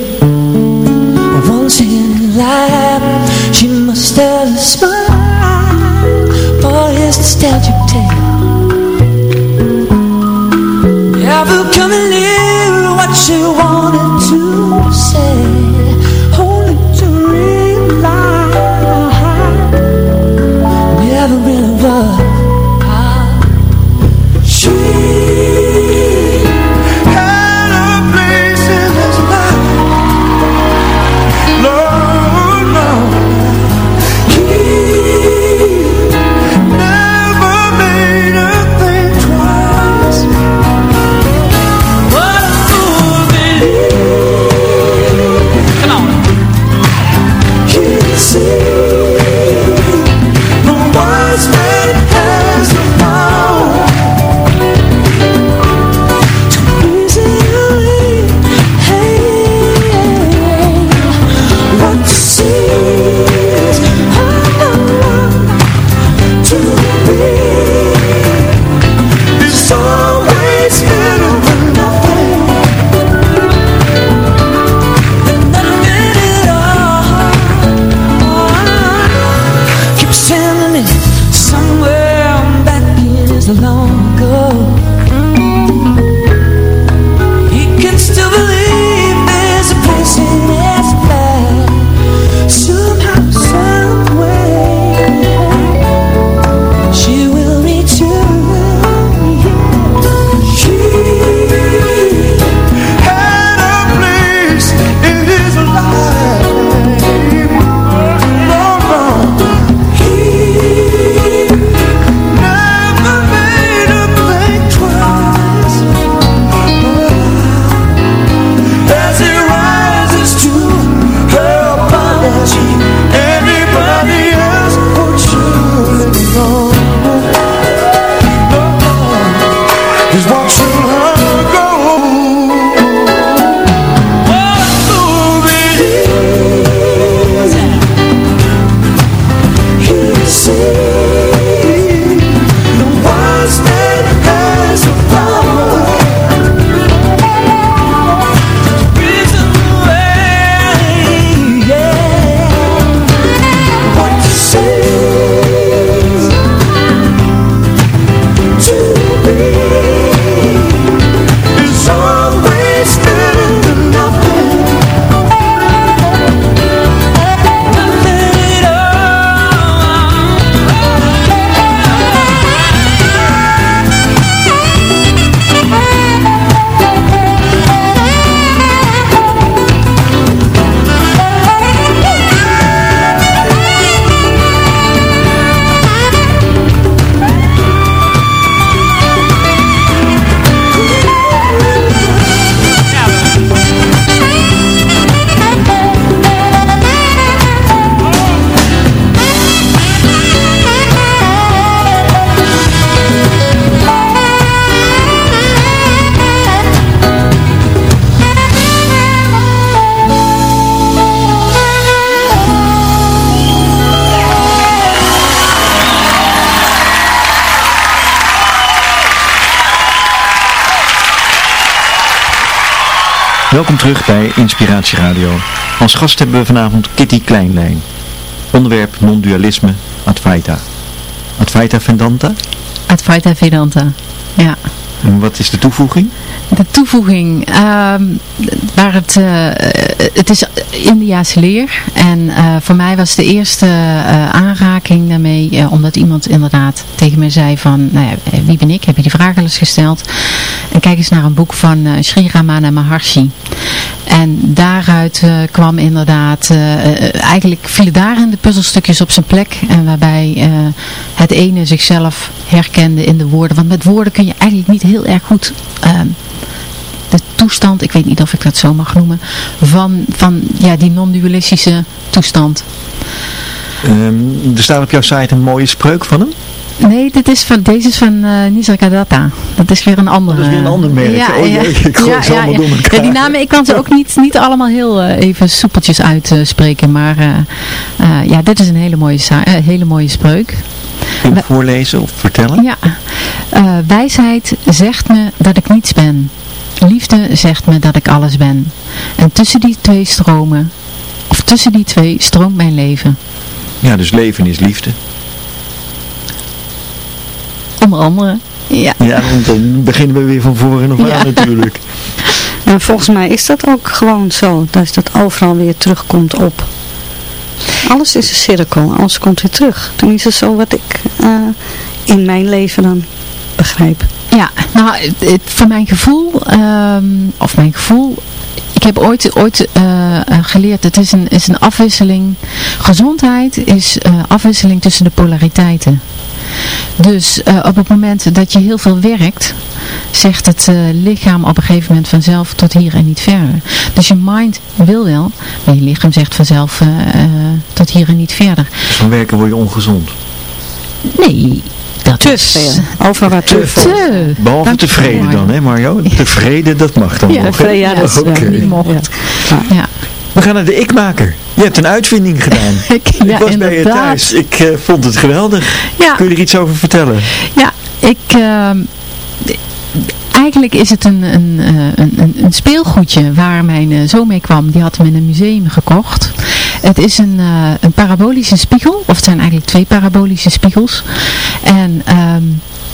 Once in life She must have a smile For his nostalgic tale. Ever coming near what she wanted to say Welkom terug bij Inspiratie Radio. Als gast hebben we vanavond Kitty Kleinlijn. Onderwerp non-dualisme Advaita. Advaita Vedanta? Advaita Vedanta, ja. En wat is de toevoeging? De toevoeging, ehm, waar het, uh, het is Indiaanse leer en uh, voor mij was de eerste aanraking daarmee, omdat iemand inderdaad tegen mij zei van, nou ja, wie ben ik? Heb je die vraag al eens gesteld? En kijk eens naar een boek van Sri Ramana Maharshi. En daaruit kwam inderdaad, eigenlijk vielen daarin de puzzelstukjes op zijn plek en waarbij het ene zichzelf herkende in de woorden. Want met woorden kun je eigenlijk niet heel erg goed ehm, toestand, ik weet niet of ik dat zo mag noemen, van, van ja, die non-dualistische toestand. Um, er staat op jouw site een mooie spreuk van hem? Nee, dit is van, deze is van uh, Nisargadatta. Dat is weer een andere. Dat is weer een ander merk. Ja, oh, ja. jee, ik gooi ja, ze allemaal ja, door elkaar. Ja, die namen, ik kan ze ook niet, niet allemaal heel uh, even soepeltjes uitspreken. maar uh, ja, dit is een hele mooie, hele mooie spreuk. Kun je voorlezen of vertellen? Ja. wijsheid zegt me dat ik niets ben. Liefde zegt me dat ik alles ben. En tussen die twee stromen, of tussen die twee stroomt mijn leven. Ja, dus leven is liefde. Onder andere, ja. Ja, want dan beginnen we weer van voren nog Ja. aan natuurlijk. En volgens mij is dat ook gewoon zo. Dat dat overal weer terugkomt op. Alles is een cirkel. Alles komt weer terug. Tenminste zo wat ik eh, in mijn leven dan begrijp. Ja, nou, het, voor mijn gevoel, ehm, of mijn gevoel, ik heb ooit, ooit eh, eh, geleerd, het is een, is een afwisseling, gezondheid is eh, afwisseling tussen de polariteiten. Dus op het moment dat je heel veel werkt, zegt het lichaam op een gegeven moment vanzelf tot hier en niet verder. Dus je mind wil wel, maar je lichaam zegt vanzelf tot hier en niet verder. Dus van werken word je ongezond. Nee, dat Te is... veel. Over wat te veel. Te. Behalve Dank tevreden dan, hè Mario? Tevreden, dat mag dan Ja, nog. hè? Tevreden, ja, dat Oké. niet mocht. Ja. We gaan naar de ikmaker. Je hebt een uitvinding gedaan. Ik, ik ja, was bij je thuis. Ik eh, vond het geweldig. Ja. Kun je er iets over vertellen? Ja, ik... ehm, eigenlijk is het een, een, eh, een, een, een speelgoedje waar mijn eh, zoon mee kwam. Die had hem in een museum gekocht. Het is een, eh, een parabolische spiegel. Of het zijn eigenlijk twee parabolische spiegels. En ehm,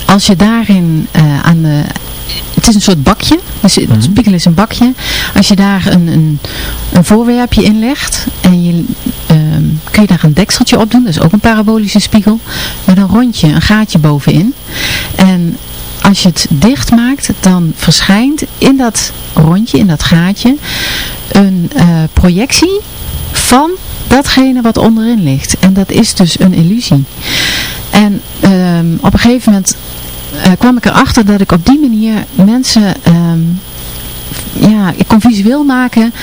als je daarin eh, aan de... Het is een soort bakje. Dus Mhm. spiegel is een bakje. Als je daar een, een, een voorwerpje in legt en je, ehm, kun je daar een dekseltje op doen. Dat is ook een parabolische spiegel. Met een rondje, een gaatje bovenin. En als je het dicht maakt, dan verschijnt in dat rondje, in dat gaatje, een eh, projectie van datgene wat onderin ligt. En dat is dus een illusie. En ehm, op een gegeven moment eh, kwam ik erachter dat ik op die manier mensen, ehm, ja, ik kon visueel maken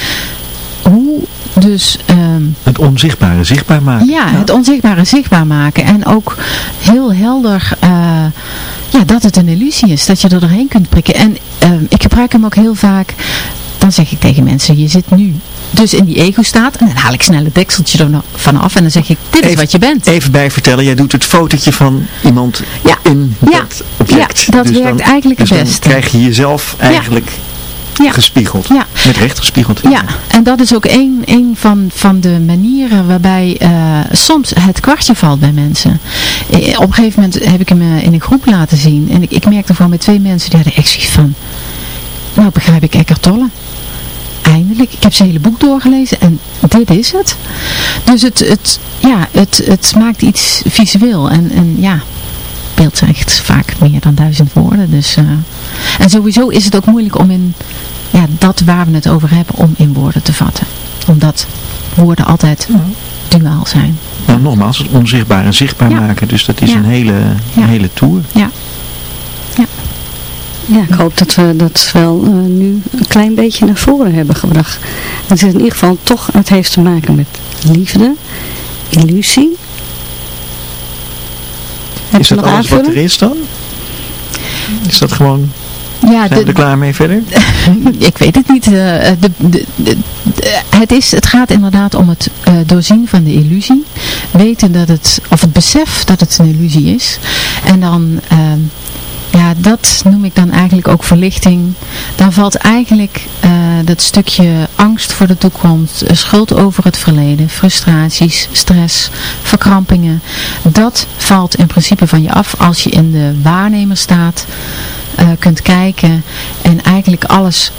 hoe dus ehm, Het onzichtbare zichtbaar maken. ja, het onzichtbare zichtbaar maken. En ook heel helder eh, ja, dat het een illusie is. Dat je er doorheen kunt prikken. En ik gebruik hem ook heel vaak. Dan zeg ik tegen mensen, je zit nu dus in die ego staat. En dan haal ik snel het dekseltje er vanaf. En dan zeg ik, dit is Even- wat je bent. Even bij vertellen, jij doet het fotootje van iemand Ja. in Ja. dat object. Ja, dat dus werkt dan, eigenlijk dus het dan beste. krijg je jezelf eigenlijk Ja. gespiegeld. Ja. Met recht gespiegeld. Ja, en dat is ook een, een van, van de manieren waarbij eh, soms het kwartje valt bij mensen. Eh, Op een gegeven moment heb ik hem eh, in een groep laten zien. En ik, ik merkte gewoon met twee mensen, die hadden echt zoiets van... Nou begrijp ik Eckhart Tolle. Eindelijk. Ik heb zijn hele boek doorgelezen en dit is het. Dus het, het, ja, het, het maakt iets visueel. En, en ja, beeld zegt vaak meer dan duizend woorden. Dus, eh, en sowieso is het ook moeilijk om in ja, dat waar we het over hebben, om in woorden te vatten. Omdat woorden altijd duaal zijn. Nou, nogmaals, het onzichtbare zichtbaar Ja. maken. Dus dat is Ja. een hele, Ja. een hele tour. Ja. Ja, ik hoop dat we dat wel eh, nu een klein beetje naar voren hebben gebracht. Het is in ieder geval toch, het heeft te maken met liefde, illusie. Heb Is dat nog alles wat er aanvullen? is dan? Is dat gewoon, Ja, zijn we de- er klaar mee verder? ik weet het niet. eh, de, de, de- de- het, is, het gaat inderdaad om het eh, doorzien van de illusie. Weten dat het, of het besef dat het een illusie is. En dan, ehm, ja, dat noem ik dan eigenlijk ook verlichting. Dan valt eigenlijk uh, dat stukje angst voor de toekomst, schuld over het verleden, frustraties, stress, verkrampingen. Dat valt in principe van je af als je in de waarnemer staat, uh, kunt kijken en eigenlijk alles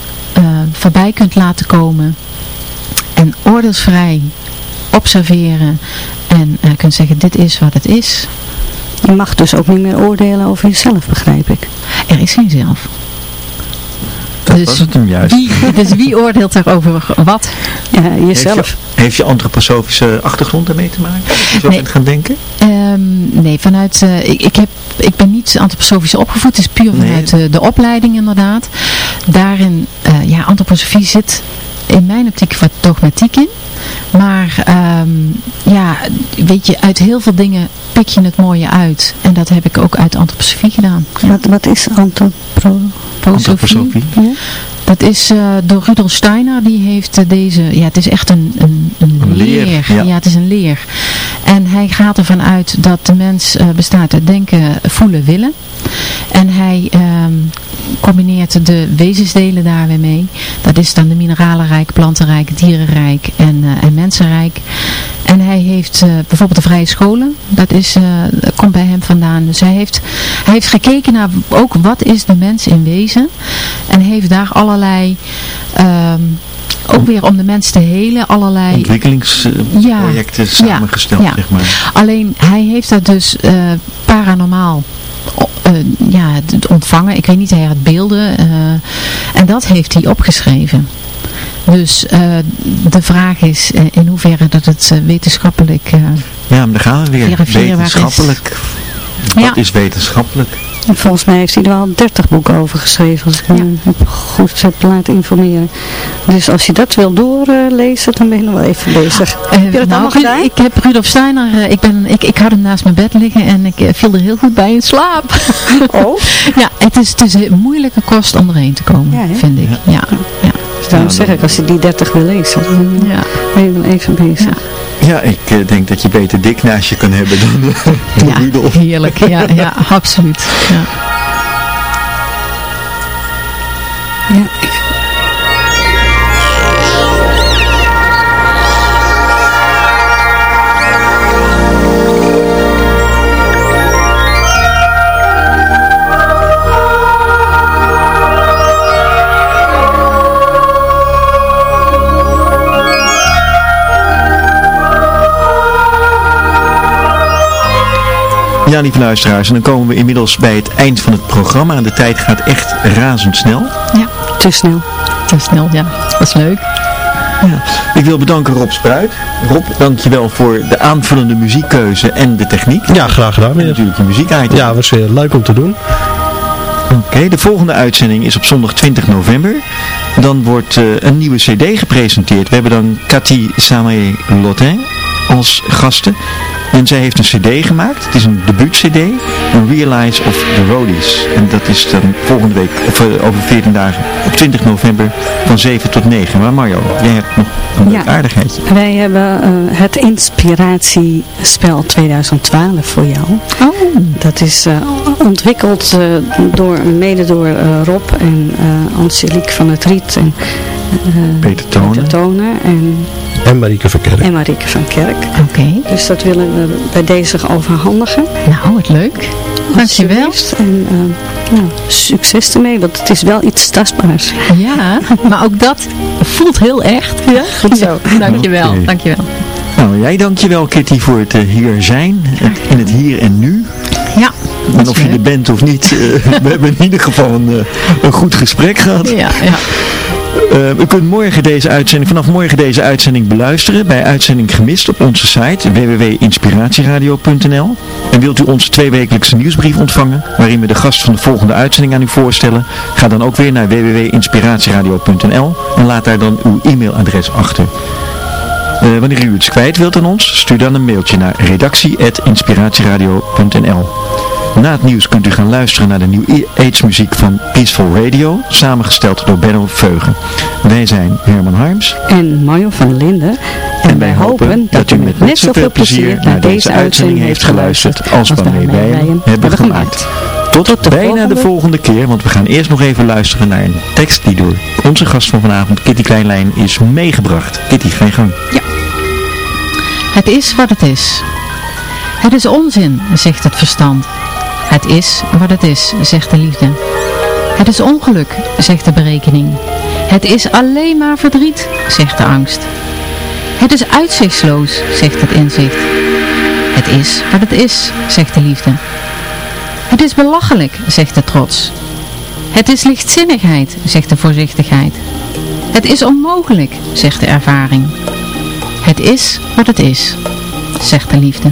voorbij kunt laten komen. En oordeelsvrij observeren en kunt zeggen dit is wat het is. Je mag dus ook niet meer oordelen over jezelf, begrijp ik. Er is geen zelf. Dat dus was het hem juist. Wie, dus wie oordeelt er over wat? Ja, jezelf. Heeft je, heeft je antroposofische achtergrond ermee te maken? Als je zo nee. gaan denken? Um, nee, vanuit, uh, ik, ik, heb, ik ben niet antroposofisch opgevoed. Het is puur vanuit nee. uh, de opleiding inderdaad. Daarin, uh, ja, antroposofie zit in mijn optiek wat dogmatiek in. Maar um, ja, weet je, uit heel veel dingen pik je het mooie uit. En dat heb ik ook uit antroposofie gedaan. Ja. Wat, wat is antroposofie? Antroposofie? Ja. Dat is uh, door Rudolf Steiner, die heeft uh, deze, ja het is echt een, een, een, een leer. leer ja. ja. het is een leer. En hij gaat ervan uit dat de mens uh, bestaat uit denken, voelen, willen. En hij um, combineert de wezensdelen daar weer mee. Dat is dan de mineralenrijk, plantenrijk, dierenrijk en, uh, en mensenrijk. En hij heeft uh, bijvoorbeeld de vrije scholen. Dat, is, komt bij hem vandaan. Dus hij heeft, hij heeft gekeken naar ook wat is de mens in wezen. En heeft daar allerlei... Um, ook weer om de mens te helen, allerlei ontwikkelingsprojecten ja, samengesteld, ja, zeg maar. Alleen hij heeft dat dus uh, paranormaal uh, ja, ontvangen. Ik weet niet, hij had beelden. Uh, en dat heeft hij opgeschreven. Dus uh, de vraag is in hoeverre dat het wetenschappelijk... ja, maar daar gaan we weer. Wetenschappelijk. Is. Wat ja. is wetenschappelijk? En volgens mij heeft hij er al 30 boeken over geschreven, als ik me ja. goed heb laten informeren. Dus als je dat wil doorlezen, dan ben je nog wel even bezig. Uh, heb je dat nou, gedaan? Ik heb Rudolf Steiner, uh, ik, ben, ik, ik had hem naast mijn bed liggen en ik uh, viel er heel goed bij in slaap. Oh? ja, het is, het is een moeilijke kost om erheen te komen, ja, vind ik. Ja. ja. ja. Dus daarom ja, zeg ik, als je die 30 wil lezen, dan ja. ben je wel even bezig. Ja, ik uh, denk dat je beter dik naast je kan hebben dan uh, ja, Rudolf. heerlijk. Ja, ja absoluut. Ja. Ja, Ja, lieve luisteraars, en dan komen we inmiddels bij het eind van het programma. En de tijd gaat echt razendsnel. Ja, te snel. Te snel, ja. Dat was leuk. Ja. Ik wil bedanken Rob Spruit. Rob, dankjewel voor de aanvullende muziekkeuze en de techniek. Ja, graag gedaan. En natuurlijk je muziek-item. Ja, was weer leuk om te doen. Oké, okay, de volgende uitzending is op zondag 20 november. Dan wordt uh, een nieuwe cd gepresenteerd. We hebben dan Cathy Samé-Lotin als gasten. En zij heeft een cd gemaakt. Het is een debuut-cd. Een Realize of the Roadies. En dat is dan volgende week, of uh, over 14 dagen, op 20 november van 7 tot 9. Maar Mario, jij hebt nog een ja, aardigheidje. Wij hebben uh, het inspiratiespel 2012 voor jou. Oh. Dat is uh, ontwikkeld door, mede door Rob en Angelique van het Riet en Peter Tonen. Peter Tonen en en Marieke van Kerk. En Marieke van Kerk. Oké. Okay. Dus dat willen we bij deze overhandigen. Nou, wat leuk. Dankjewel. En uh, nou, succes ermee, want het is wel iets tastbaars. Ja, maar ook dat voelt heel echt. Ja, goed zo. Ja, dankjewel, okay. dankjewel. Nou, jij dankjewel Kitty voor het uh, hier zijn, het, in het hier en nu. Ja. En of je er bent of niet, uh, we hebben in ieder geval een, uh, een goed gesprek gehad. Ja, ja. Uh, u kunt morgen deze uitzending, vanaf morgen deze uitzending beluisteren bij Uitzending Gemist op onze site www.inspiratieradio.nl En wilt u onze tweewekelijkse nieuwsbrief ontvangen, waarin we de gast van de volgende uitzending aan u voorstellen, ga dan ook weer naar www.inspiratieradio.nl en laat daar dan uw e-mailadres achter. Uh, wanneer u iets kwijt wilt aan ons, stuur dan een mailtje naar redactie.inspiratieradio.nl Na het nieuws kunt u gaan luisteren naar de New Age muziek van Peaceful Radio, samengesteld door Benno Veugen. Wij zijn Herman Harms en Mario van Linden. En, en wij hopen dat u met net zoveel plezier naar deze uitzending heeft geluisterd als waarmee wij hem hebben gemaakt. Tot, bijna de volgende keer, want we gaan eerst nog even luisteren naar een tekst die door onze gast van vanavond, Kitty Kleinlijn, is meegebracht. Kitty, ga je gang. Ja. Het is wat het is. Het is onzin, zegt het verstand. Het is wat het is, zegt de liefde. Het is ongeluk, zegt de berekening. Het is alleen maar verdriet, zegt de angst. Het is uitzichtsloos, zegt het inzicht. Het is wat het is, zegt de liefde. Het is belachelijk, zegt de trots. Het is lichtzinnigheid, zegt de voorzichtigheid. Het is onmogelijk, zegt de ervaring. Het is wat het is, zegt de liefde.